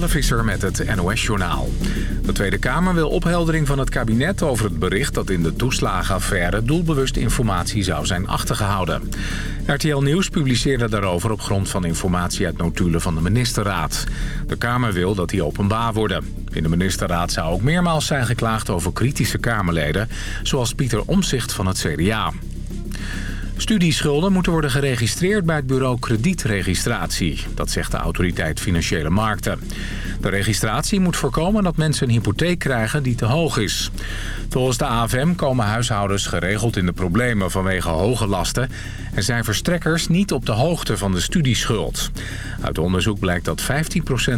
Jelle met het NOS-journaal. De Tweede Kamer wil opheldering van het kabinet over het bericht... dat in de toeslagenaffaire doelbewust informatie zou zijn achtergehouden. RTL Nieuws publiceerde daarover op grond van informatie uit notulen van de ministerraad. De Kamer wil dat die openbaar worden. In de ministerraad zou ook meermaals zijn geklaagd over kritische Kamerleden... zoals Pieter Omzicht van het CDA. Studieschulden moeten worden geregistreerd bij het bureau kredietregistratie. Dat zegt de autoriteit Financiële Markten. De registratie moet voorkomen dat mensen een hypotheek krijgen die te hoog is. Volgens de AFM komen huishoudens geregeld in de problemen vanwege hoge lasten... en zijn verstrekkers niet op de hoogte van de studieschuld. Uit onderzoek blijkt dat 15%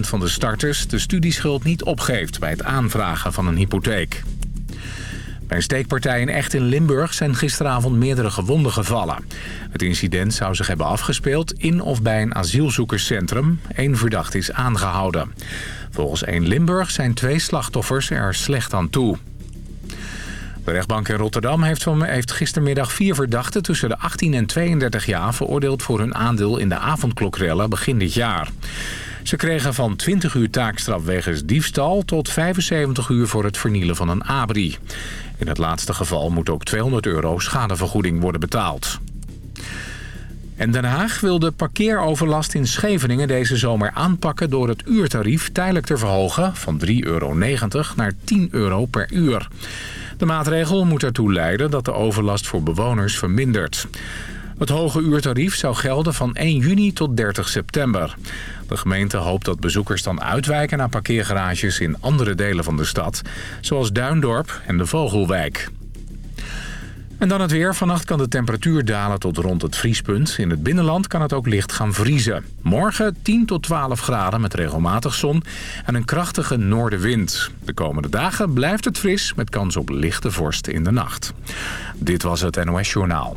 van de starters de studieschuld niet opgeeft... bij het aanvragen van een hypotheek. Bij een steekpartij in Echt in Limburg zijn gisteravond meerdere gewonden gevallen. Het incident zou zich hebben afgespeeld in of bij een asielzoekerscentrum. Eén verdachte is aangehouden. Volgens 1 Limburg zijn twee slachtoffers er slecht aan toe. De rechtbank in Rotterdam heeft, heeft gistermiddag vier verdachten tussen de 18 en 32 jaar veroordeeld voor hun aandeel in de avondklokrellen begin dit jaar. Ze kregen van 20 uur taakstraf wegens diefstal tot 75 uur voor het vernielen van een abri. In het laatste geval moet ook 200 euro schadevergoeding worden betaald. En Den Haag wil de parkeeroverlast in Scheveningen deze zomer aanpakken... door het uurtarief tijdelijk te verhogen van 3,90 euro naar 10 euro per uur. De maatregel moet ertoe leiden dat de overlast voor bewoners vermindert. Het hoge uurtarief zou gelden van 1 juni tot 30 september. De gemeente hoopt dat bezoekers dan uitwijken naar parkeergarages in andere delen van de stad... zoals Duindorp en de Vogelwijk. En dan het weer. Vannacht kan de temperatuur dalen tot rond het vriespunt. In het binnenland kan het ook licht gaan vriezen. Morgen 10 tot 12 graden met regelmatig zon en een krachtige noordenwind. De komende dagen blijft het fris met kans op lichte vorst in de nacht. Dit was het NOS Journaal.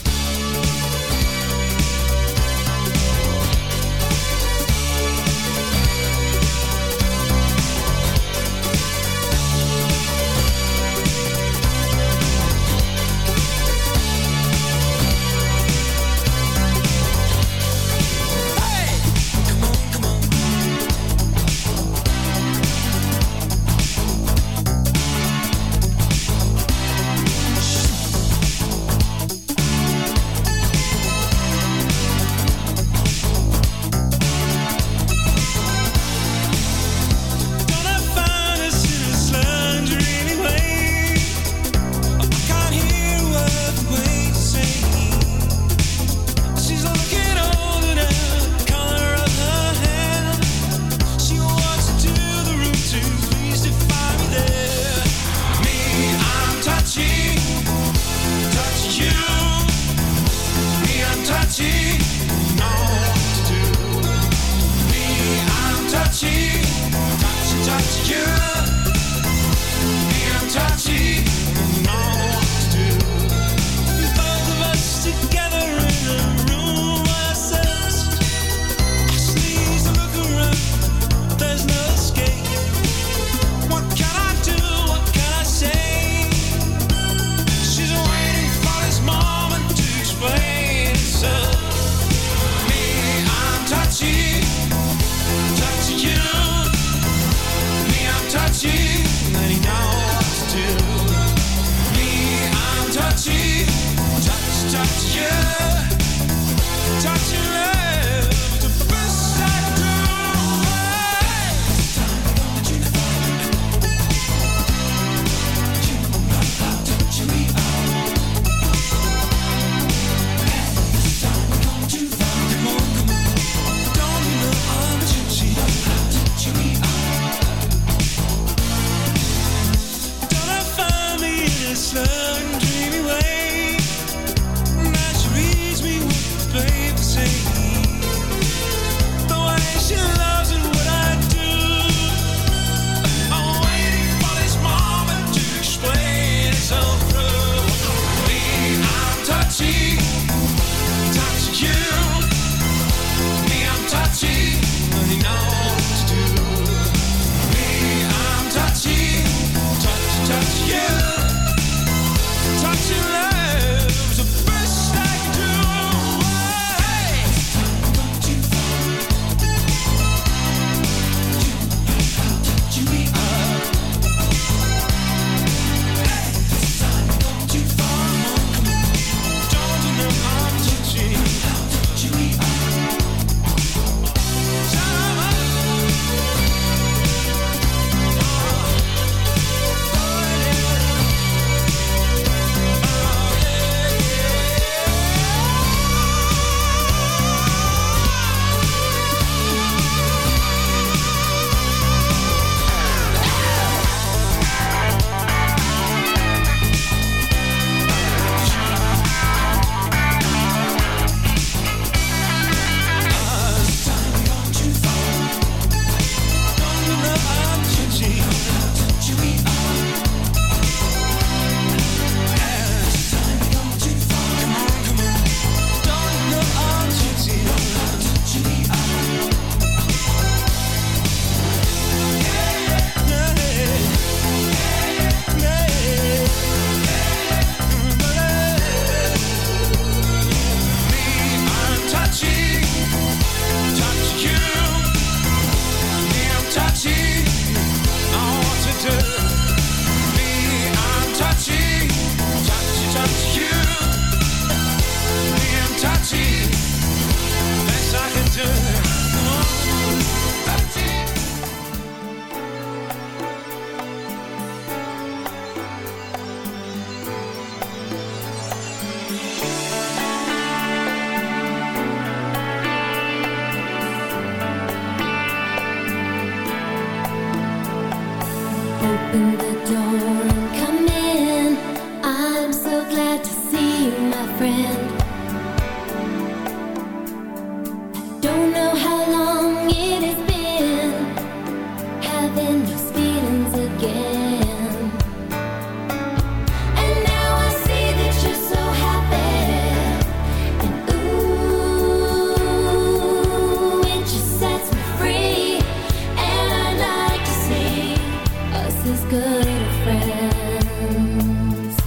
little friends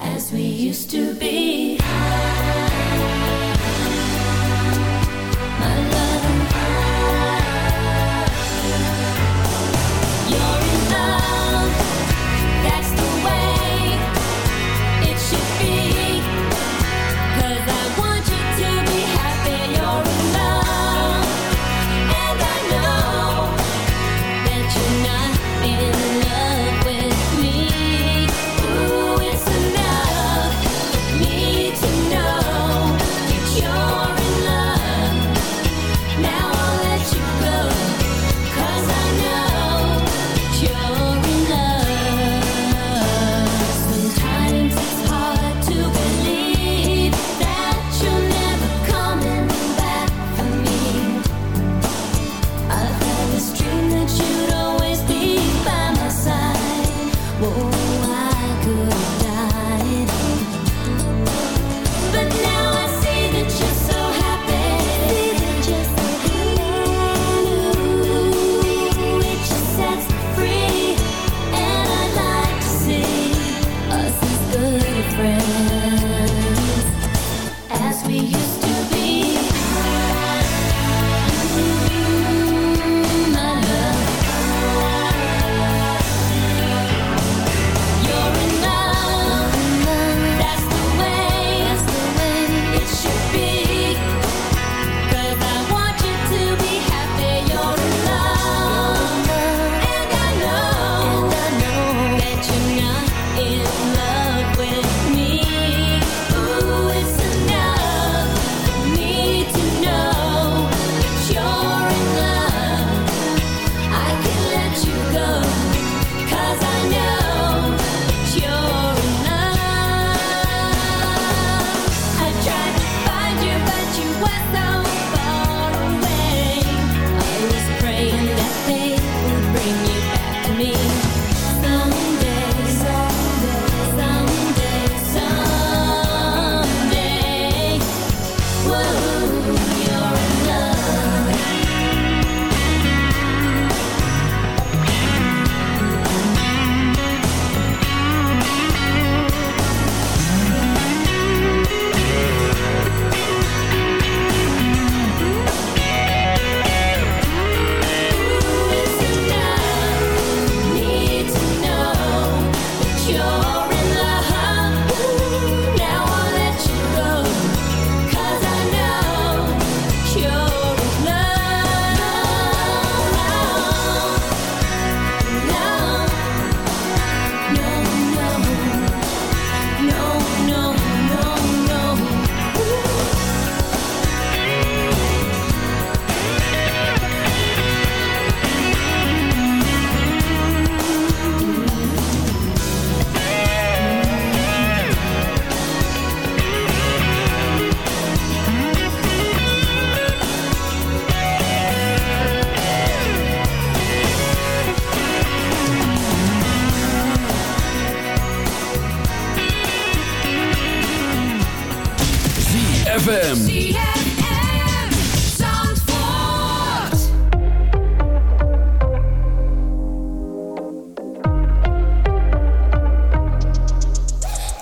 as we used to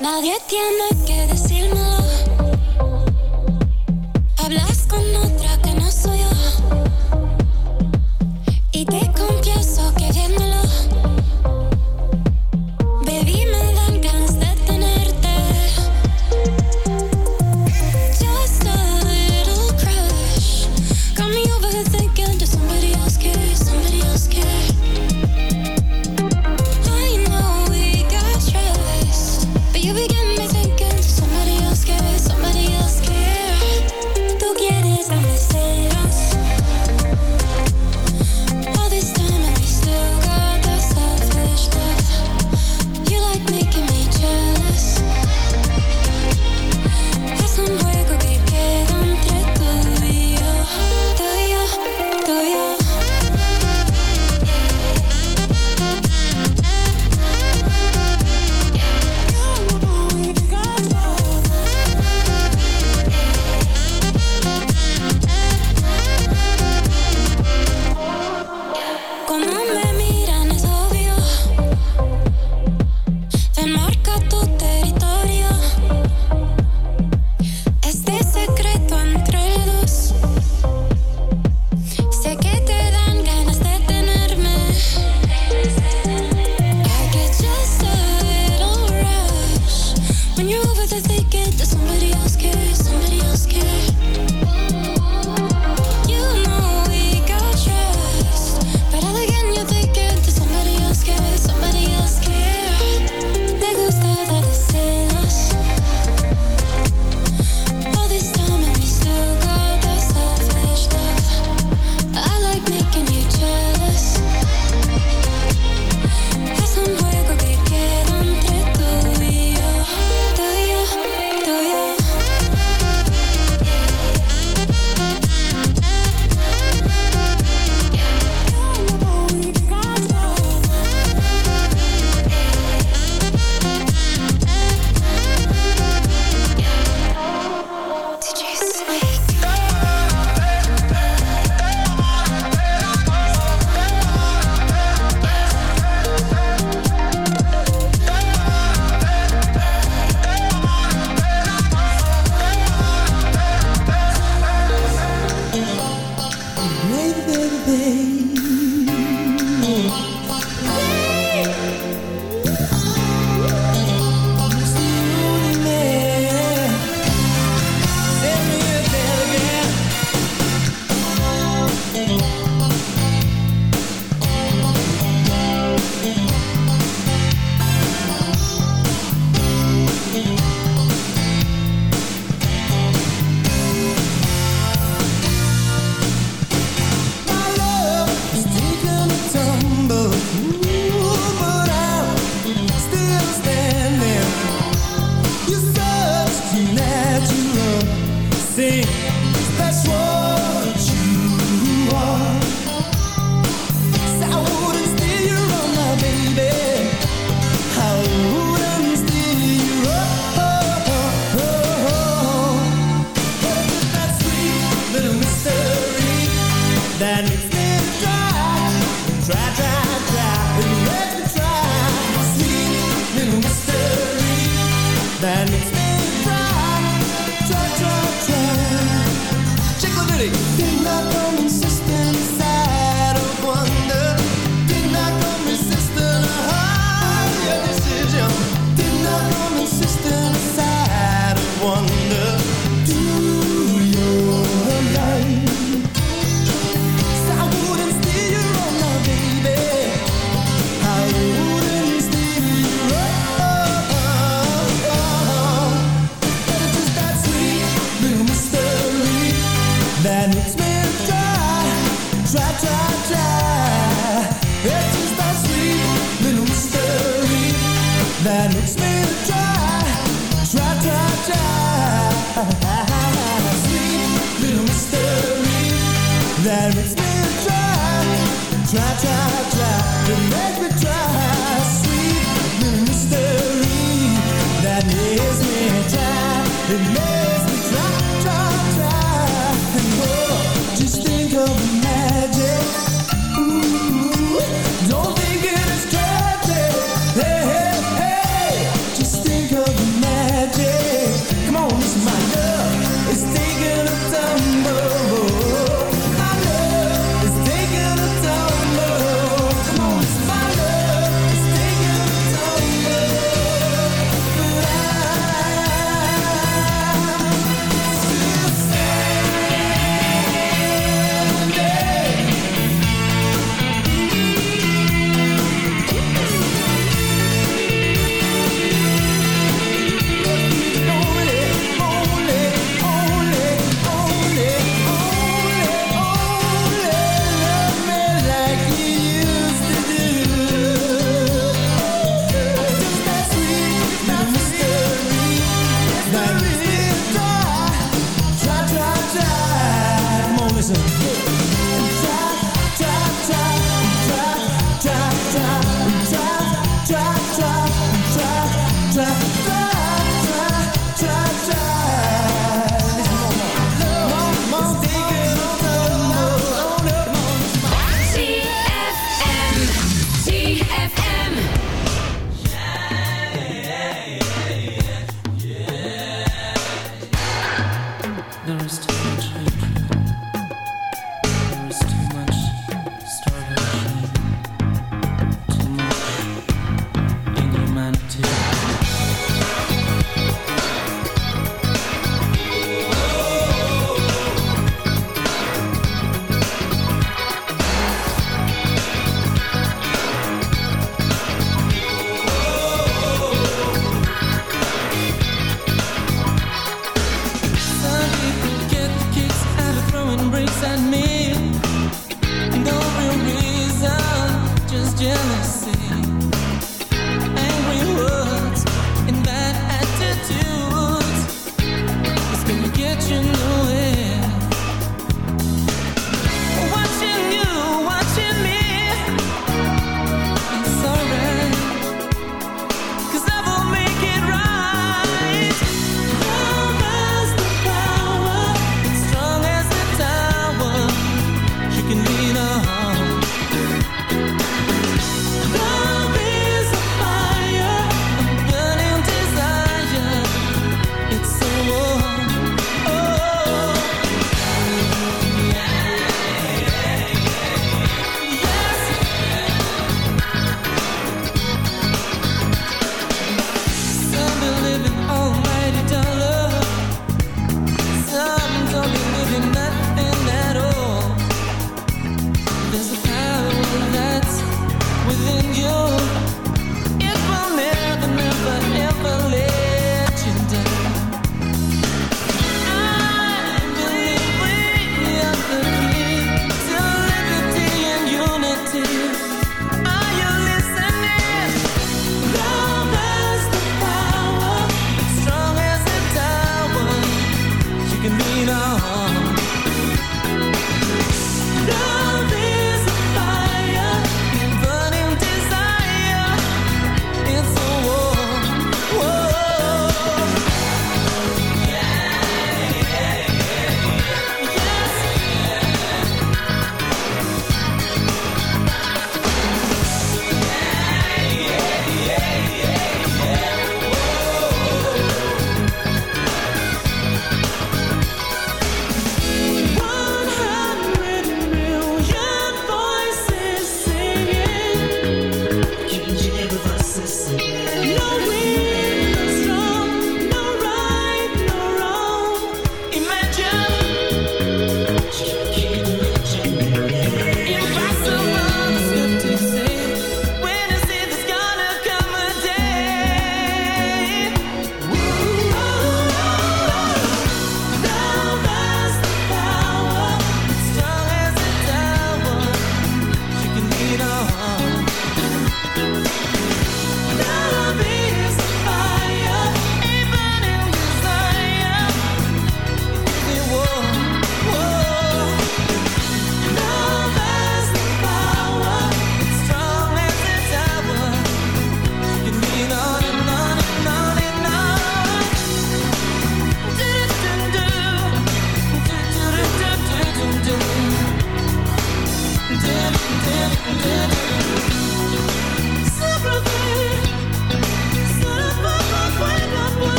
Nadie tiene que decírmelo. Hablas con otra.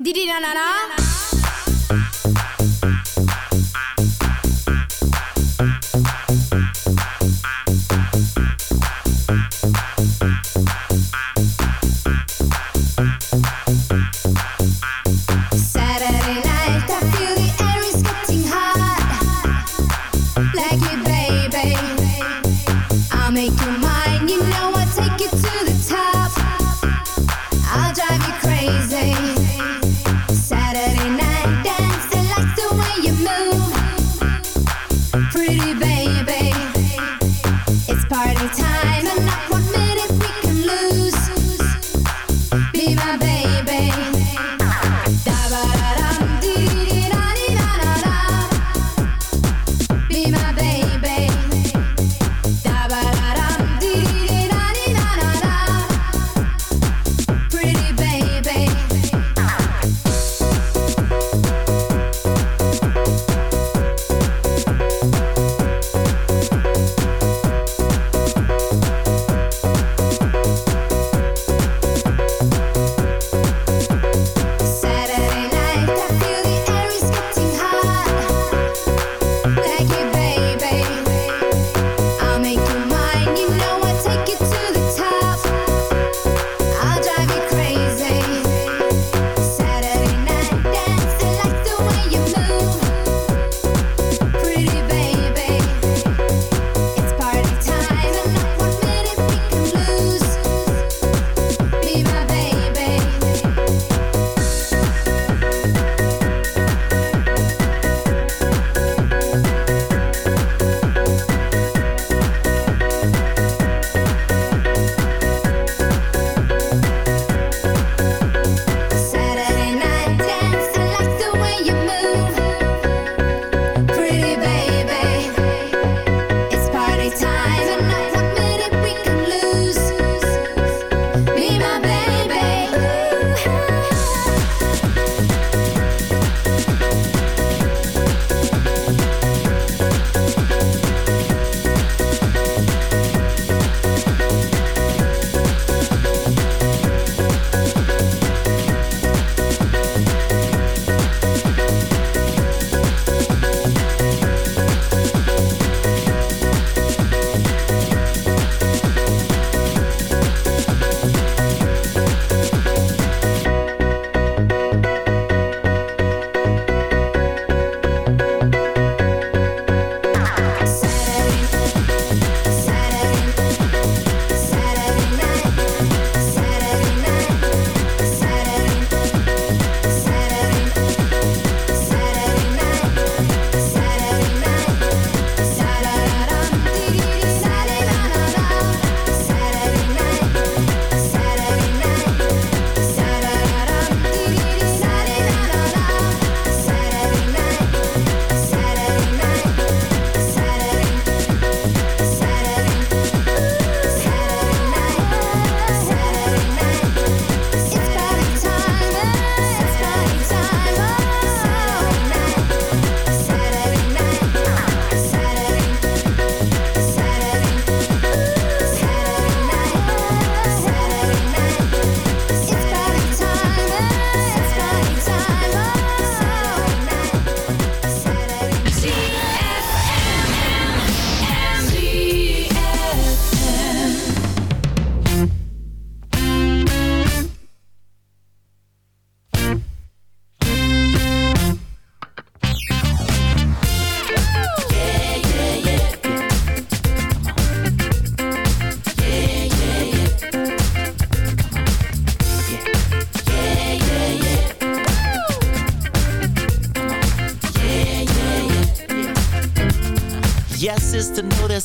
Didi na na na.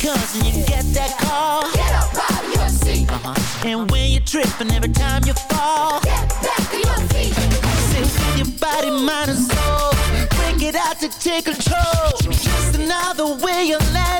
Comes and you get that call, get up out of your seat. Uh-huh. And when you trip and every time you fall, get back to your feet. With your body, mind, and soul, break it out to take control. Just another way you're letting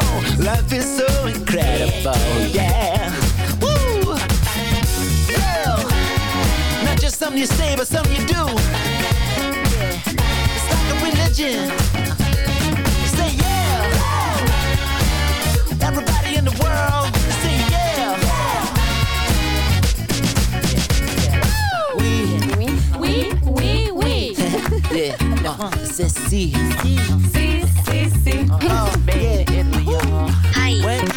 Life is so incredible. Yeah. Woo. Well, not just something you say, but something you do. It's like a religion. Say yeah. Everybody in the world, say yeah. We, Oui, oui, oui. yeah, uh, c'est si. Si, si, si. When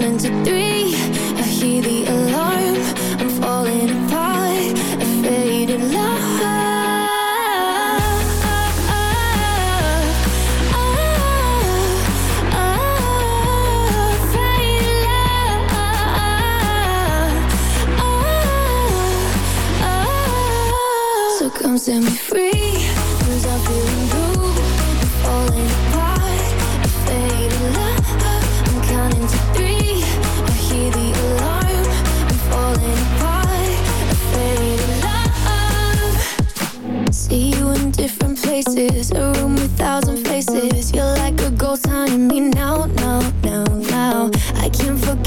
down into three. I hear the